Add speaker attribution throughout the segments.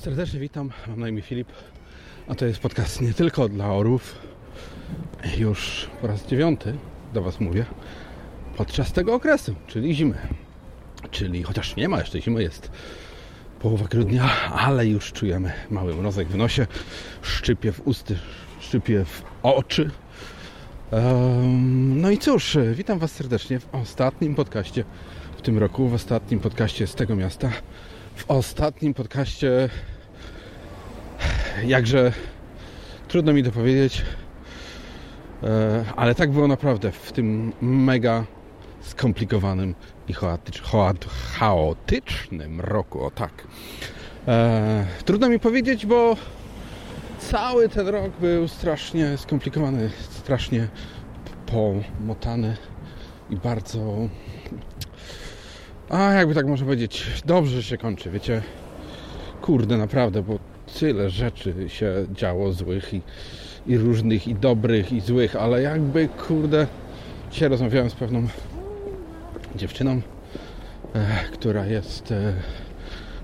Speaker 1: Serdecznie witam, mam na imię Filip, a to jest podcast nie tylko dla orłów. Już po raz dziewiąty do Was mówię podczas tego okresu, czyli zimy. Czyli chociaż nie ma jeszcze zimy, jest połowa grudnia, ale już czujemy mały mrozek w nosie, szczypie w usty, szczypie w oczy. Um, no i cóż, witam Was serdecznie w ostatnim podcaście w tym roku, w ostatnim podcaście z tego miasta w ostatnim podcaście jakże trudno mi to powiedzieć, e, ale tak było naprawdę w tym mega skomplikowanym i chaotycznym roku, o tak. E, trudno mi powiedzieć, bo cały ten rok był strasznie skomplikowany, strasznie pomotany i bardzo a jakby tak można powiedzieć, dobrze się kończy, wiecie. Kurde, naprawdę, bo tyle rzeczy się działo złych i, i różnych, i dobrych, i złych, ale jakby, kurde, dzisiaj rozmawiałem z pewną dziewczyną, e, która jest, e,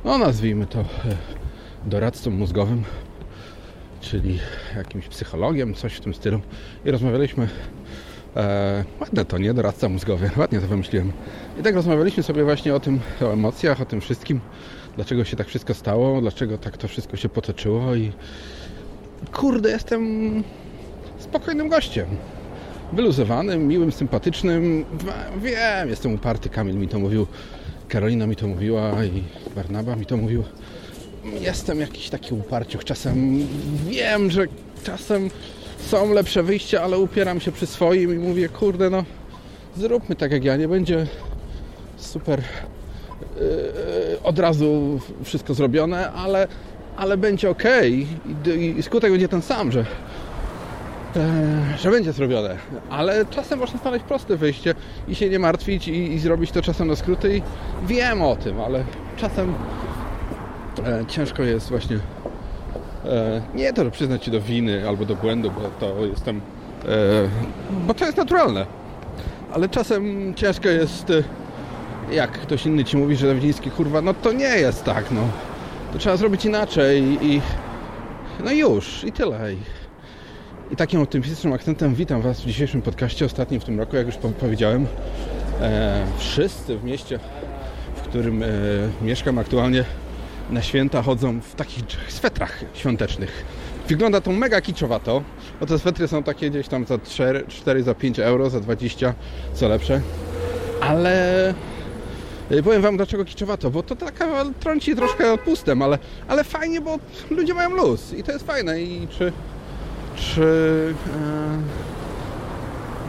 Speaker 1: no nazwijmy to, e, doradcą mózgowym, czyli jakimś psychologiem, coś w tym stylu. I rozmawialiśmy E, ładne to, nie? Doradca mózgowy. Ładnie to wymyśliłem. I tak rozmawialiśmy sobie właśnie o tym, o emocjach, o tym wszystkim. Dlaczego się tak wszystko stało, dlaczego tak to wszystko się potoczyło i kurde, jestem spokojnym gościem. Wyluzowanym, miłym, sympatycznym. Wiem, jestem uparty. Kamil mi to mówił, Karolina mi to mówiła i Barnaba mi to mówił. Jestem jakiś taki uparciuch. Czasem wiem, że czasem są lepsze wyjścia, ale upieram się przy swoim i mówię, kurde, no zróbmy tak jak ja, nie będzie super yy, od razu wszystko zrobione, ale, ale będzie ok I, i skutek będzie ten sam, że, yy, że będzie zrobione. Ale czasem można znaleźć proste wyjście i się nie martwić i, i zrobić to czasem na skróty i wiem o tym, ale czasem yy, ciężko jest właśnie nie to, że przyznać się do winy albo do błędu, bo to jestem. E, bo to jest naturalne. Ale czasem ciężko jest, e, jak ktoś inny ci mówi, że Dawidziński kurwa, no to nie jest tak, no. To trzeba zrobić inaczej i. No już, i tyle. I, takim optymistycznym akcentem witam Was w dzisiejszym podcaście, ostatnim w tym roku, jak już powiedziałem. E, wszyscy w mieście, w którym e, mieszkam aktualnie, na święta chodzą w takich swetrach świątecznych. Wygląda to mega kiczowato, bo te swetry są takie gdzieś tam za 4, 4 za 5 euro, za 20, co lepsze. Ale y, powiem Wam dlaczego kiczowato, bo to taka trąci troszkę odpustem, ale, ale fajnie, bo ludzie mają luz i to jest fajne i czy czy,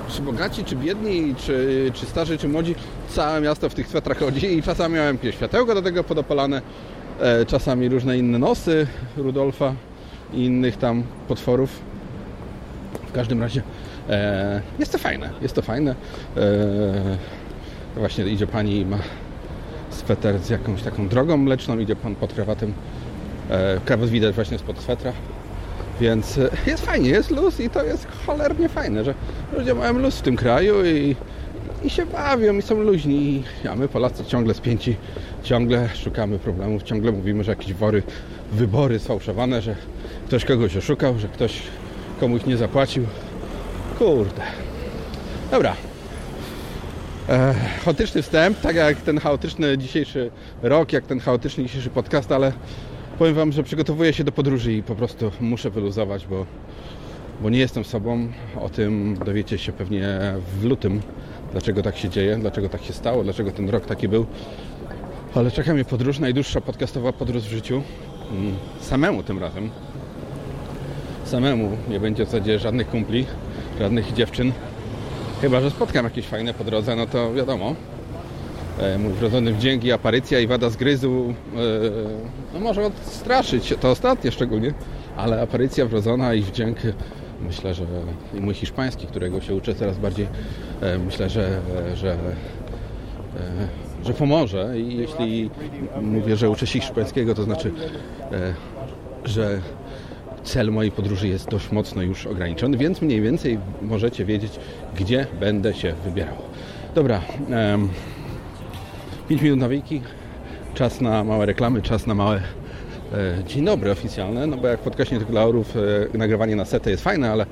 Speaker 1: e, czy bogaci, czy biedni, czy, czy starzy, czy młodzi, całe miasto w tych swetrach chodzi i czasami miałem światełko do tego podopalane, czasami różne inne nosy Rudolfa i innych tam potworów. W każdym razie e, jest to fajne, jest to fajne. E, właśnie idzie pani i ma sweter z jakąś taką drogą mleczną, idzie pan pod krawatem. Krawat widać właśnie spod swetra. Więc jest fajnie, jest luz i to jest cholernie fajne, że ludzie mają luz w tym kraju i i się bawią i są luźni. A my Polacy ciągle spięci, ciągle szukamy problemów, ciągle mówimy, że jakieś wory, wybory sfałszowane, że ktoś kogoś oszukał, że ktoś komuś nie zapłacił. Kurde. Dobra. E, chaotyczny wstęp, tak jak ten chaotyczny dzisiejszy rok, jak ten chaotyczny dzisiejszy podcast, ale powiem Wam, że przygotowuję się do podróży i po prostu muszę wyluzować, bo, bo nie jestem sobą. O tym dowiecie się pewnie w lutym dlaczego tak się dzieje, dlaczego tak się stało, dlaczego ten rok taki był. Ale czeka mnie podróż, najdłuższa podcastowa podróż w życiu. Mm, samemu tym razem. Samemu nie będzie w zasadzie żadnych kumpli, żadnych dziewczyn. Chyba, że spotkam jakieś fajne po drodze, no to wiadomo. E, mój wrodzony wdzięk i aparycja i wada zgryzu e, no może odstraszyć, to ostatnie szczególnie, ale aparycja wrodzona i wdzięk myślę, że i mój hiszpański, którego się uczę coraz bardziej, e, myślę, że, że, e, że pomoże. I jeśli mówię, że uczę się hiszpańskiego, to znaczy, e, że cel mojej podróży jest dość mocno już ograniczony, więc mniej więcej możecie wiedzieć, gdzie będę się wybierał. Dobra, 5 minut nawyki, czas na małe reklamy, czas na małe dzień dobry oficjalne, no bo jak w podcaście tych laurów e, nagrywanie na setę jest fajne, ale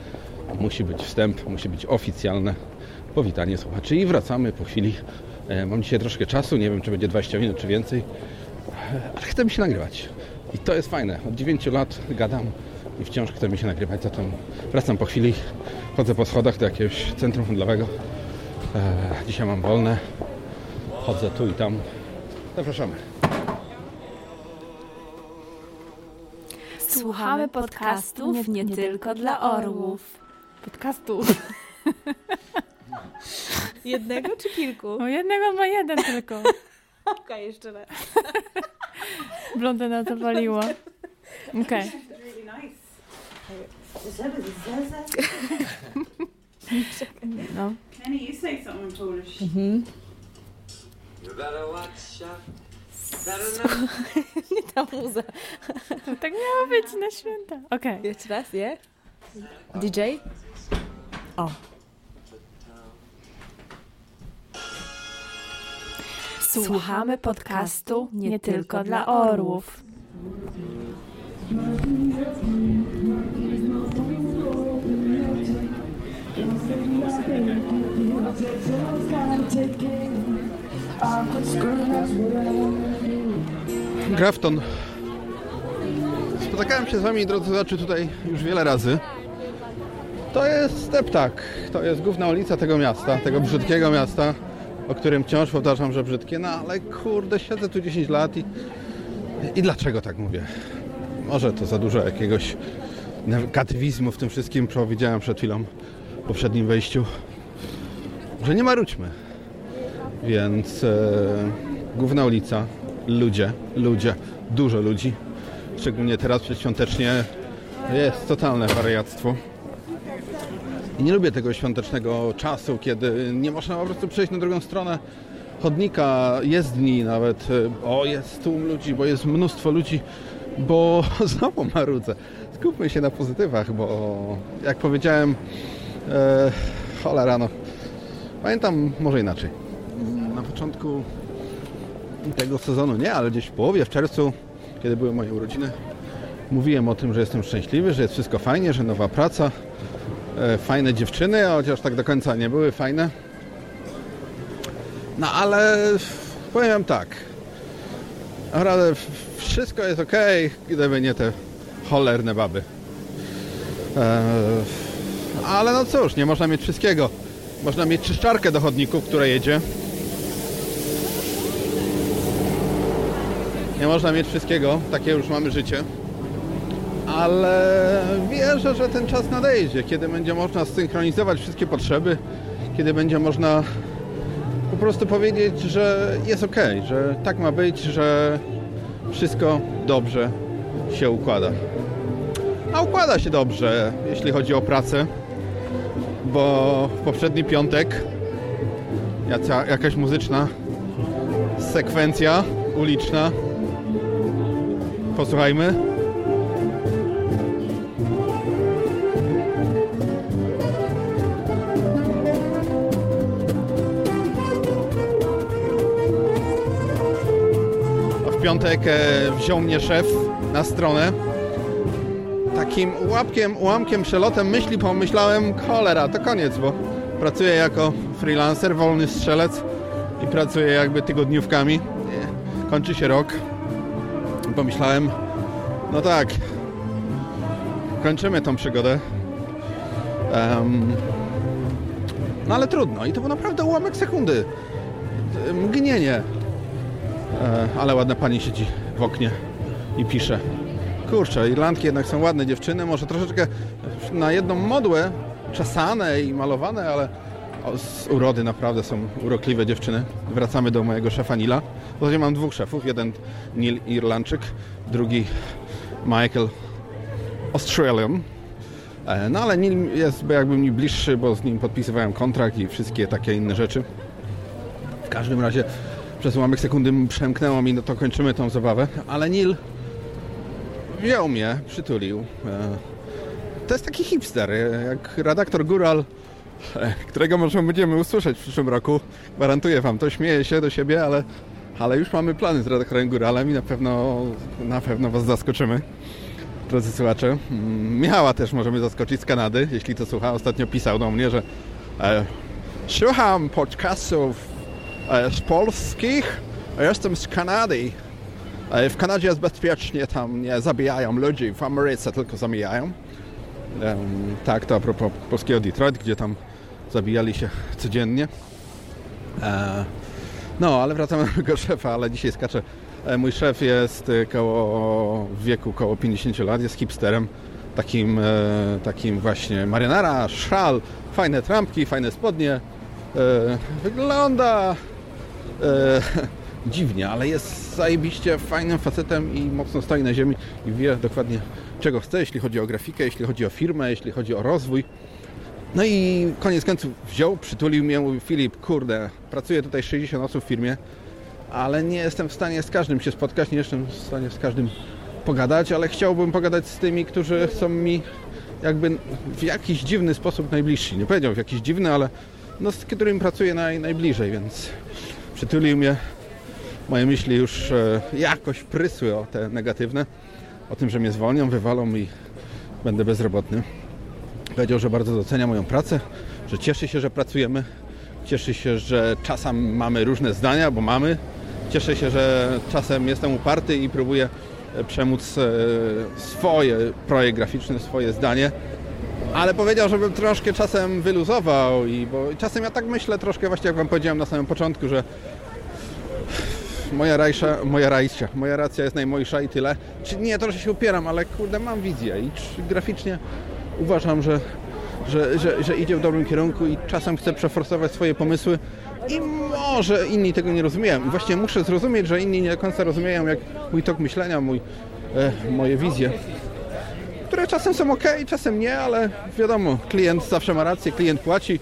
Speaker 1: musi być wstęp, musi być oficjalne powitanie słuchaczy i wracamy po chwili. E, mam dzisiaj troszkę czasu, nie wiem czy będzie 20 minut czy więcej, e, ale chcę mi się nagrywać. I to jest fajne. Od 9 lat gadam i wciąż chce mi się nagrywać, zatem wracam po chwili, chodzę po schodach do jakiegoś centrum handlowego. E, dzisiaj mam wolne, chodzę tu i tam. Zapraszamy.
Speaker 2: Słuchamy podcastów nie tylko dla orłów.
Speaker 3: Podcastów.
Speaker 4: Jednego czy kilku?
Speaker 3: O jednego ma jeden tylko.
Speaker 4: Okej, jeszcze raz.
Speaker 3: Blondyna zawaliła. Okej. No.
Speaker 5: Kenny, you say something in Polish.
Speaker 6: You better watch out. Not.
Speaker 4: Nie ta muza.
Speaker 3: Tak miało być na święta. Okej.
Speaker 4: Jeszcze raz, je? DJ? O.
Speaker 2: Słuchamy podcastu nie tylko dla orłów.
Speaker 1: Grafton. Spotykałem się z Wami, drodzy słuchacze, tutaj już wiele razy. To jest Steptak. To jest główna ulica tego miasta, tego brzydkiego miasta, o którym wciąż powtarzam, że brzydkie. No ale kurde, siedzę tu 10 lat i, i dlaczego tak mówię? Może to za dużo jakiegoś negatywizmu w tym wszystkim, co widziałem przed chwilą w poprzednim wejściu. Że nie marudźmy. Więc e, główna ulica, ludzie, ludzie, dużo ludzi. Szczególnie teraz przedświątecznie jest totalne wariactwo. I nie lubię tego świątecznego czasu, kiedy nie można po prostu przejść na drugą stronę chodnika, jezdni nawet. e, O, jest tłum ludzi, bo jest mnóstwo ludzi, bo znowu marudzę. Skupmy się na pozytywach, bo jak powiedziałem, e, cholera no, pamiętam może inaczej. Na początku tego sezonu nie, ale gdzieś w połowie, w czerwcu, kiedy były moje urodziny, mówiłem o tym, że jestem szczęśliwy, że jest wszystko fajnie, że nowa praca, e, fajne dziewczyny, chociaż tak do końca nie były fajne. No ale powiem tak, naprawdę wszystko jest ok, gdyby nie te cholerne baby. E, ale no cóż, nie można mieć wszystkiego. Można mieć czyszczarkę do chodników, która jedzie. Nie można mieć wszystkiego, takie już mamy życie. Ale wierzę, że ten czas nadejdzie, kiedy będzie można zsynchronizować wszystkie potrzeby, kiedy będzie można po prostu powiedzieć, że jest ok, że tak ma być, że wszystko dobrze się układa. A układa się dobrze, jeśli chodzi o pracę, bo w poprzedni piątek jakaś muzyczna sekwencja uliczna. Posłuchajmy. W piątek e, wziął mnie szef na stronę. Takim łapkiem, ułamkiem, przelotem myśli pomyślałem, cholera, to koniec, bo pracuję jako freelancer, wolny strzelec i pracuję jakby tygodniówkami. Kończy się rok. Pomyślałem, no tak, kończymy tą przygodę. Em, no ale trudno i to był naprawdę ułamek sekundy. Mgnienie. E, ale ładna pani siedzi w oknie i pisze. Kurczę, Irlandki jednak są ładne dziewczyny, może troszeczkę na jedną modłę czesane i malowane, ale z urody naprawdę są urokliwe dziewczyny. Wracamy do mojego szefa Nila. W zasadzie mam dwóch szefów, jeden Neil Irlandczyk, drugi Michael Australian. E, No ale Neil jest jakby mi bliższy, bo z nim podpisywałem kontrakt i wszystkie takie inne rzeczy. W każdym razie przez ułamek sekundy przemknęło mi, no to kończymy tą zabawę, ale Neil wziął mnie, przytulił. E, To jest taki hipster, e, jak redaktor Góral, e, którego może będziemy usłyszeć w przyszłym roku. Gwarantuję wam to, śmieję się do siebie, ale Ale już mamy plany z redaktorem Góralem i na pewno, na pewno Was zaskoczymy. Drodzy słuchacze, Mm, Michała też możemy zaskoczyć z Kanady, jeśli to słucha. Ostatnio pisał do mnie, że e, słucham podcastów e, z polskich, a jestem z Kanady. E, w Kanadzie jest bezpiecznie, tam nie zabijają ludzi, w Ameryce tylko zabijają. Tak, to a propos polskiego Detroit, gdzie tam zabijali się codziennie. E, no, ale wracamy do mojego szefa, ale dzisiaj skaczę. E, mój szef jest e, koło, w wieku koło 50 lat, jest hipsterem. Takim, takim właśnie marynara, szal, fajne trampki, fajne spodnie. Wygląda dziwnie, ale jest zajebiście fajnym facetem i mocno stoi na ziemi i wie dokładnie czego chce, jeśli chodzi o grafikę, jeśli chodzi o firmę, jeśli chodzi o rozwój. No i koniec końców wziął, przytulił mnie, mówił Filip, kurde, pracuję tutaj 60 osób w firmie, ale nie jestem w stanie z każdym się spotkać, nie jestem w stanie z każdym pogadać, ale chciałbym pogadać z tymi, którzy są mi jakby w jakiś dziwny sposób najbliżsi. Nie powiedział w jakiś dziwny, ale no z którym pracuję naj, najbliżej, więc przytulił mnie. Moje myśli już e, jakoś prysły o te negatywne, o tym, że mnie zwolnią, wywalą i będę bezrobotny. Powiedział, że bardzo docenia moją pracę, że cieszy się, że pracujemy, cieszy się, że czasem mamy różne zdania, bo mamy. Cieszę się, że czasem jestem uparty i próbuję przemóc e, swoje projekt graficzny, swoje zdanie. Ale powiedział, żebym troszkę czasem wyluzował i bo czasem ja tak myślę troszkę właśnie jak wam powiedziałem na samym początku, że moja rajsza, moja rajsza, moja racja jest najmojsza i tyle. Czy nie to, że się upieram, ale kurde mam wizję i graficznie uważam, że, że, że, że idzie w dobrym kierunku i czasem chcę przeforsować swoje pomysły i może inni tego nie rozumieją. Właśnie muszę zrozumieć, że inni nie do końca rozumieją jak mój tok myślenia, mój, e, moje wizje. Które czasem są ok, czasem nie, ale wiadomo, klient zawsze ma rację, klient płaci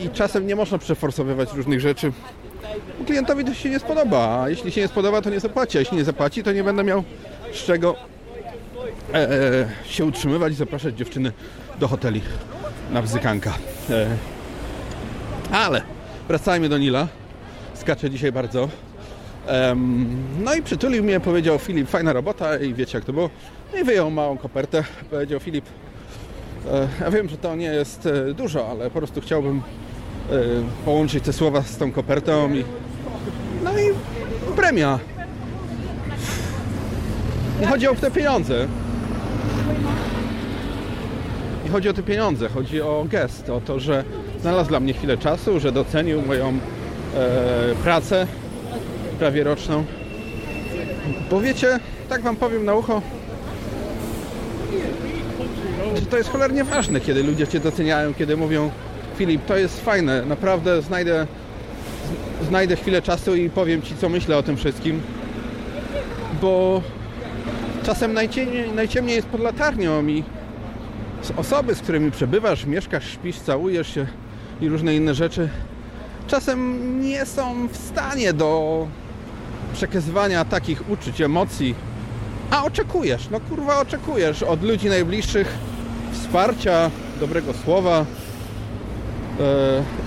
Speaker 1: i czasem nie można przeforsowywać różnych rzeczy. Klientowi to się nie spodoba, a jeśli się nie spodoba, to nie zapłaci, a jeśli nie zapłaci, to nie będę miał z czego e, e, się utrzymywać i zapraszać dziewczyny do hoteli na bzykanka. E, ale wracajmy do Nila. Skaczę dzisiaj bardzo. No i przytulił mnie, powiedział Filip, fajna robota i wiecie jak to było. No i wyjął małą kopertę. Powiedział Filip, e, ja wiem, że to nie jest e, dużo, ale po prostu chciałbym połączyć te słowa z tą kopertą i no i premia. Nie chodzi o te pieniądze. Nie chodzi o te pieniądze, chodzi o gest, o to, że znalazł dla mnie chwilę czasu, że docenił moją e, pracę prawie roczną. Bo wiecie, tak wam powiem na ucho, to jest cholernie ważne, kiedy ludzie cię doceniają, kiedy mówią Filip, to jest fajne, naprawdę znajdę, znajdę chwilę czasu i powiem ci, co myślę o tym wszystkim. Bo czasem najciemniej, najciemniej jest pod latarnią i osoby, z którymi przebywasz, mieszkasz, śpisz, całujesz się i różne inne rzeczy, czasem nie są w stanie do przekazywania takich uczuć, emocji, a oczekujesz, no kurwa oczekujesz od ludzi najbliższych wsparcia, dobrego słowa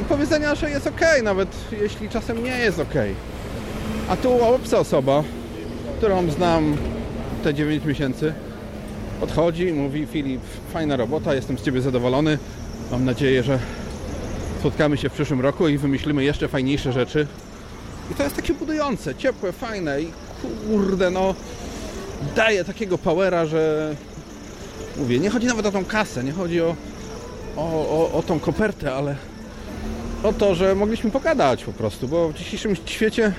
Speaker 1: i powiedzenia, że jest ok, nawet jeśli czasem nie jest ok. A tu obca osoba, którą znam te 9 miesięcy, podchodzi i mówi Filip, fajna robota, jestem z Ciebie zadowolony, mam nadzieję, że spotkamy się w przyszłym roku i wymyślimy jeszcze fajniejsze rzeczy. I to jest takie budujące, ciepłe, fajne i kurde, no daje takiego powera, że mówię, nie chodzi nawet o tą kasę, nie chodzi o, o, o, o tą kopertę, ale o to, że mogliśmy pogadać po prostu, bo w dzisiejszym świecie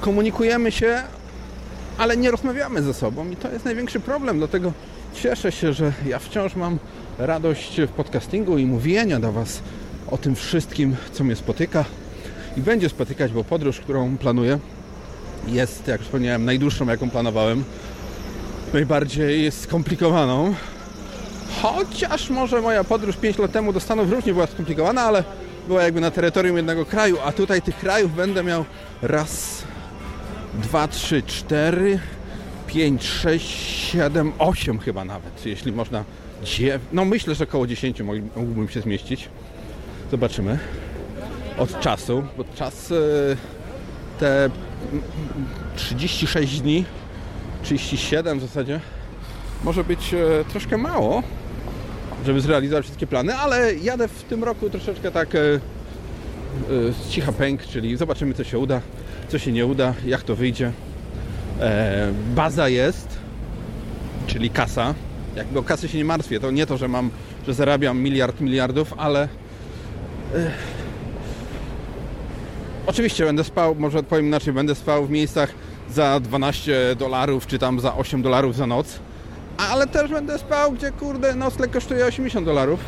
Speaker 1: komunikujemy się, ale nie rozmawiamy ze sobą i to jest największy problem, dlatego cieszę się, że ja wciąż mam radość w podcastingu i mówienia do Was o tym wszystkim, co mnie spotyka i będzie spotykać, bo podróż, którą planuję jest, jak wspomniałem, najdłuższą, jaką planowałem. Najbardziej skomplikowaną. Chociaż może moja podróż 5 lat temu do Stanów również była skomplikowana, ale była jakby na terytorium jednego kraju, a tutaj tych krajów będę miał raz, dwa, trzy, cztery, pięć, sześć, siedem, osiem chyba nawet, jeśli można. Dziew... No myślę, że około 10 mógłbym się zmieścić. Zobaczymy. Od czasu, bo czas e, te 36 dni, 37 w zasadzie, może być e, troszkę mało, żeby zrealizować wszystkie plany, ale jadę w tym roku troszeczkę tak e, e, z cicha pęk, czyli zobaczymy co się uda, co się nie uda, jak to wyjdzie. E, baza jest, czyli kasa. Jakby o kasę się nie martwię, to nie to, że mam, że zarabiam miliard miliardów, ale Oczywiście będę spał, może odpowiem inaczej, będę spał w miejscach za 12 dolarów, czy tam za 8 dolarów za noc, ale też będę spał, gdzie kurde nocleg kosztuje 80 dolarów,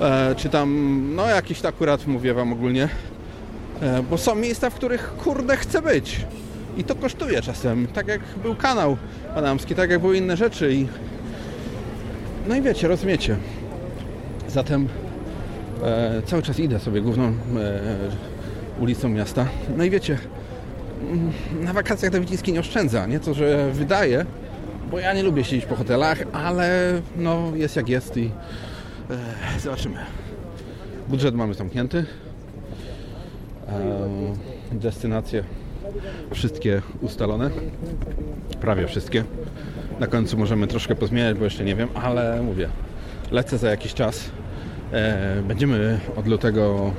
Speaker 1: e, czy tam, no jakiś akurat mówię wam ogólnie, e, bo są miejsca, w których kurde chcę być. I to kosztuje czasem, tak jak był kanał panamski, tak jak były inne rzeczy i no i wiecie, rozumiecie. Zatem e, cały czas idę sobie główną e, ulicą miasta. No i wiecie, mm, na wakacjach Dawidziński nie oszczędza, nie? To, że wydaje, bo ja nie lubię siedzieć po hotelach, ale no jest jak jest i e, zobaczymy. Budżet mamy zamknięty. E, destynacje wszystkie ustalone. Prawie wszystkie. Na końcu możemy troszkę pozmieniać, bo jeszcze nie wiem, ale mówię, lecę za jakiś czas. E, będziemy od lutego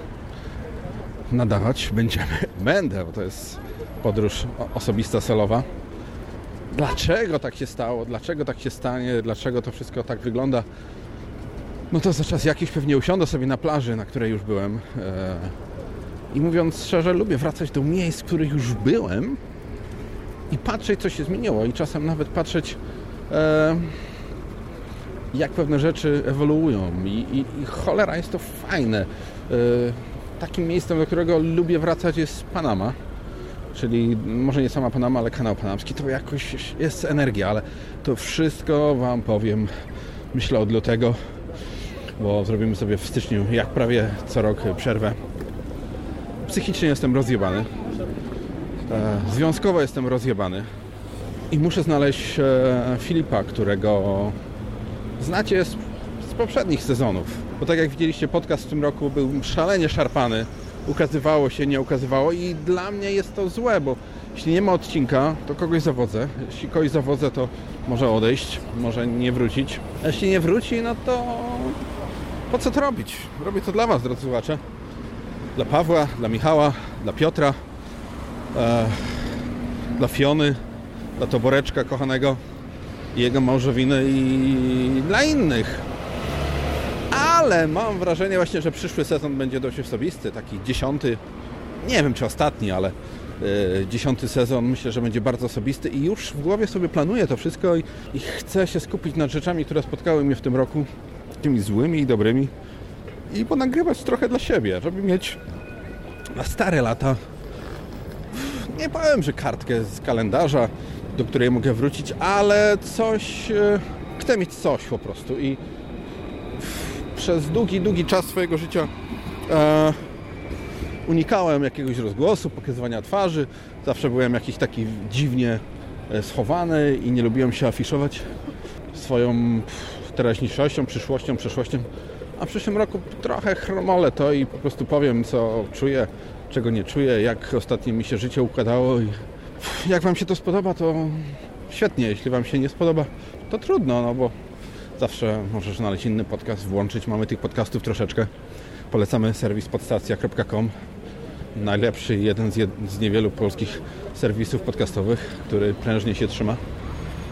Speaker 1: nadawać. Będziemy, będę, bo to jest podróż osobista, celowa. Dlaczego tak się stało? Dlaczego tak się stanie? Dlaczego to wszystko tak wygląda? No to za czas jakiś pewnie usiądę sobie na plaży, na której już byłem. E, I mówiąc szczerze, lubię wracać do miejsc, w których już byłem i patrzeć, co się zmieniło. I czasem nawet patrzeć, e, jak pewne rzeczy ewoluują. I, i, i cholera, jest to fajne. E, takim miejscem, do którego lubię wracać jest Panama. Czyli może nie sama Panama, ale kanał panamski. To jakoś jest energia, ale to wszystko Wam powiem, myślę od lutego, bo zrobimy sobie w styczniu, jak prawie co rok, przerwę. Psychicznie jestem rozjebany. E, Związkowo jestem rozjebany. I muszę znaleźć e, Filipa, którego znacie z, z poprzednich sezonów. Bo tak jak widzieliście, podcast w tym roku był szalenie szarpany. Ukazywało się, nie ukazywało i dla mnie jest to złe, bo jeśli nie ma odcinka, to kogoś zawodzę. Jeśli kogoś zawodzę, to może odejść, może nie wrócić. A jeśli nie wróci, no to po co to robić? Robię to dla Was, drodzy słuchacze. Dla Pawła, dla Michała, dla Piotra, e, dla Fiony, dla Toboreczka kochanego jego małżowiny i dla innych. Ale mam wrażenie właśnie, że przyszły sezon będzie dość osobisty, taki dziesiąty, nie wiem czy ostatni, ale e, dziesiąty sezon myślę, że będzie bardzo osobisty i już w głowie sobie planuję to wszystko i, i chcę się skupić nad rzeczami, które spotkały mnie w tym roku, tymi złymi i dobrymi i ponagrywać trochę dla siebie, żeby mieć na stare lata. Nie powiem, że kartkę z kalendarza, do której mogę wrócić, ale coś, e, chcę mieć coś po prostu i przez długi, długi czas swojego życia e, unikałem jakiegoś rozgłosu, pokazywania twarzy. Zawsze byłem jakiś taki dziwnie e, schowany i nie lubiłem się afiszować swoją teraźniejszością, przyszłością, przeszłością. A w przyszłym roku trochę chromolę to i po prostu powiem, co czuję, czego nie czuję, jak ostatnio mi się życie układało i jak Wam się to spodoba, to świetnie. Jeśli Wam się nie spodoba, to trudno, no bo zawsze możesz znaleźć inny podcast, włączyć. Mamy tych podcastów troszeczkę. Polecamy serwis podstacja.com. Najlepszy, jeden z, jed z niewielu polskich serwisów podcastowych, który prężnie się trzyma.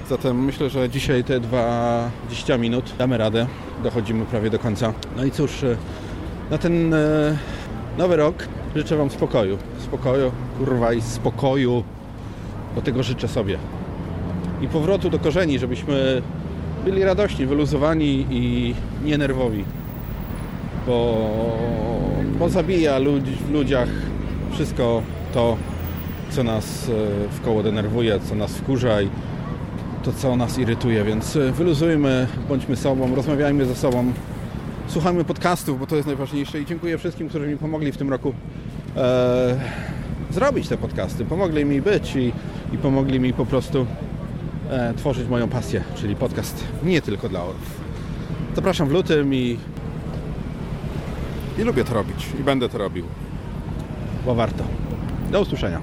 Speaker 1: Zatem myślę, że dzisiaj te 20 minut damy radę. Dochodzimy prawie do końca. No i cóż, e, na ten e, nowy rok życzę Wam spokoju. Spokoju, kurwa i spokoju, bo tego życzę sobie. I powrotu do korzeni, żebyśmy byli radośni, wyluzowani i nienerwowi. Bo, bo zabija ludzi, w ludziach wszystko to, co nas e, w koło denerwuje, co nas wkurza i to, co nas irytuje. Więc e, wyluzujmy, bądźmy sobą, rozmawiajmy ze sobą, słuchajmy podcastów, bo to jest najważniejsze. I dziękuję wszystkim, którzy mi pomogli w tym roku e, zrobić te podcasty. Pomogli mi być i, i pomogli mi po prostu e, tworzyć moją pasję, czyli podcast nie tylko dla orów. Zapraszam w lutym i, i lubię to robić i będę to robił, bo warto. Do usłyszenia.